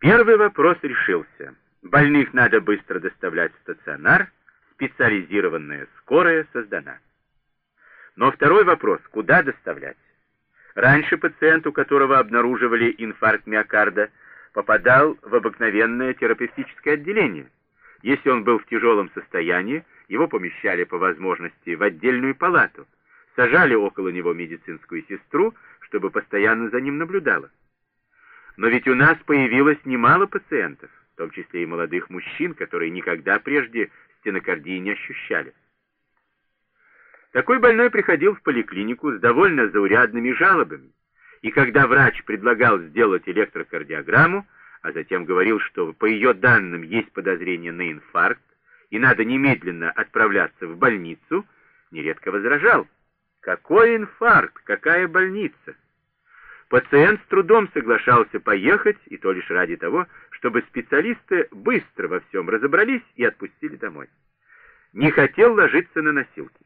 Первый вопрос решился. Больных надо быстро доставлять в стационар, специализированная скорая создана. Но второй вопрос, куда доставлять? Раньше пациент, у которого обнаруживали инфаркт миокарда, попадал в обыкновенное терапевтическое отделение. Если он был в тяжелом состоянии, его помещали по возможности в отдельную палату, сажали около него медицинскую сестру, чтобы постоянно за ним наблюдала. Но ведь у нас появилось немало пациентов, в том числе и молодых мужчин, которые никогда прежде стенокардии не ощущали. Такой больной приходил в поликлинику с довольно заурядными жалобами, и когда врач предлагал сделать электрокардиограмму, а затем говорил, что по ее данным есть подозрение на инфаркт, и надо немедленно отправляться в больницу, нередко возражал. Какой инфаркт? Какая больница? Пациент с трудом соглашался поехать, и то лишь ради того, чтобы специалисты быстро во всем разобрались и отпустили домой. Не хотел ложиться на носилки.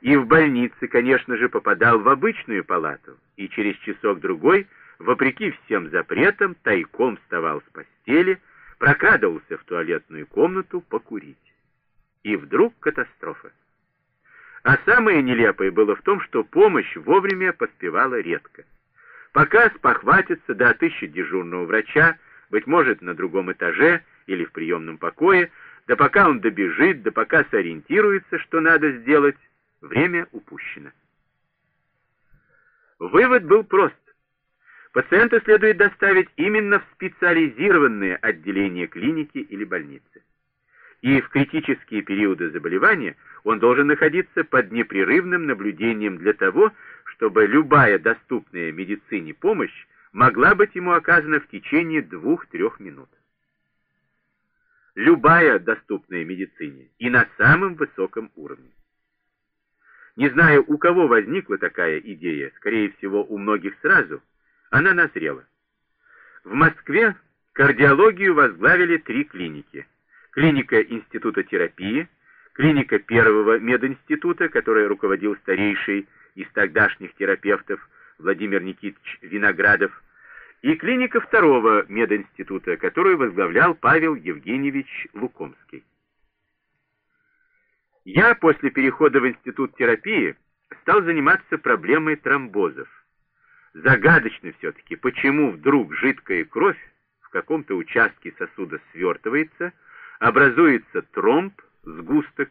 И в больнице, конечно же, попадал в обычную палату, и через часок-другой, вопреки всем запретам, тайком вставал с постели, прокрадывался в туалетную комнату покурить. И вдруг катастрофа. А самое нелепое было в том, что помощь вовремя поспевала редко. Пока спохватится да отыщет дежурного врача, быть может, на другом этаже или в приемном покое, да пока он добежит, да пока сориентируется, что надо сделать, время упущено. Вывод был прост. Пациента следует доставить именно в специализированные отделения клиники или больницы. И в критические периоды заболевания он должен находиться под непрерывным наблюдением для того, чтобы любая доступная медицине помощь могла быть ему оказана в течение двух-трех минут. Любая доступная медицине и на самом высоком уровне. Не знаю, у кого возникла такая идея, скорее всего, у многих сразу, она назрела. В Москве кардиологию возглавили три клиники. Клиника Института терапии, клиника первого мединститута, который руководил старейший из тогдашних терапевтов Владимир Никитич Виноградов, и клиника второго мединститута, которую возглавлял Павел Евгеньевич Лукомский. Я после перехода в институт терапии стал заниматься проблемой тромбозов. Загадочно все-таки, почему вдруг жидкая кровь в каком-то участке сосуда свертывается, образуется тромб, сгусток,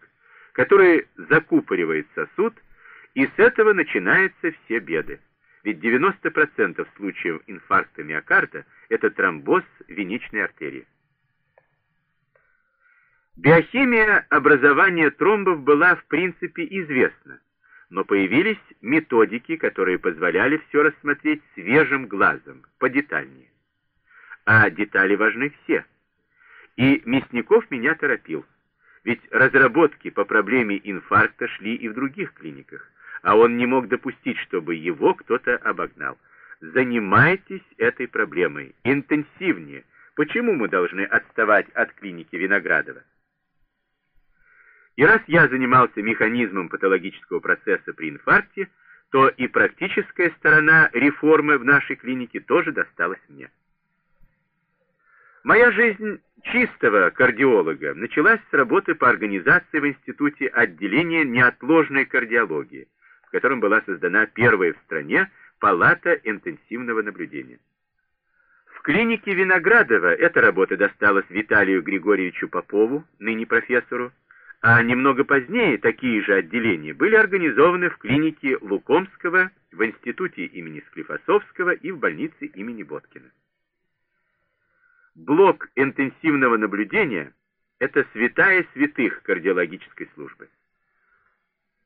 который закупоривает сосуд и с этого начинаются все беды. Ведь 90% случаев инфаркта миокарда – это тромбоз венечной артерии. Биохимия образования тромбов была в принципе известна, но появились методики, которые позволяли все рассмотреть свежим глазом, подетальнее. А детали важны все. И Мясников меня торопил, ведь разработки по проблеме инфаркта шли и в других клиниках а он не мог допустить, чтобы его кто-то обогнал. Занимайтесь этой проблемой интенсивнее. Почему мы должны отставать от клиники Виноградова? И раз я занимался механизмом патологического процесса при инфаркте, то и практическая сторона реформы в нашей клинике тоже досталась мне. Моя жизнь чистого кардиолога началась с работы по организации в институте отделения неотложной кардиологии, которым была создана первая в стране палата интенсивного наблюдения. В клинике Виноградова эта работа досталась Виталию Григорьевичу Попову, ныне профессору, а немного позднее такие же отделения были организованы в клинике Лукомского, в институте имени Склифосовского и в больнице имени Боткина. Блок интенсивного наблюдения – это святая святых кардиологической службы.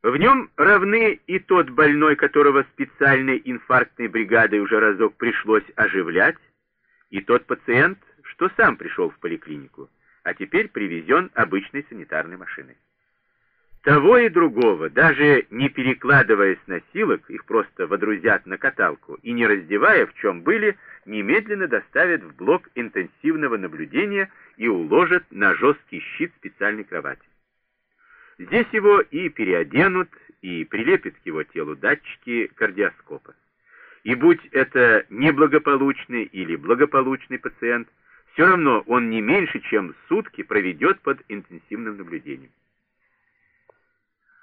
В нем равны и тот больной, которого специальной инфарктной бригадой уже разок пришлось оживлять, и тот пациент, что сам пришел в поликлинику, а теперь привезен обычной санитарной машиной. Того и другого, даже не перекладывая с носилок, их просто водрузят на каталку и не раздевая, в чем были, немедленно доставят в блок интенсивного наблюдения и уложат на жесткий щит специальной кровати. Здесь его и переоденут, и прилепят к его телу датчики кардиоскопа. И будь это неблагополучный или благополучный пациент, все равно он не меньше, чем сутки проведет под интенсивным наблюдением.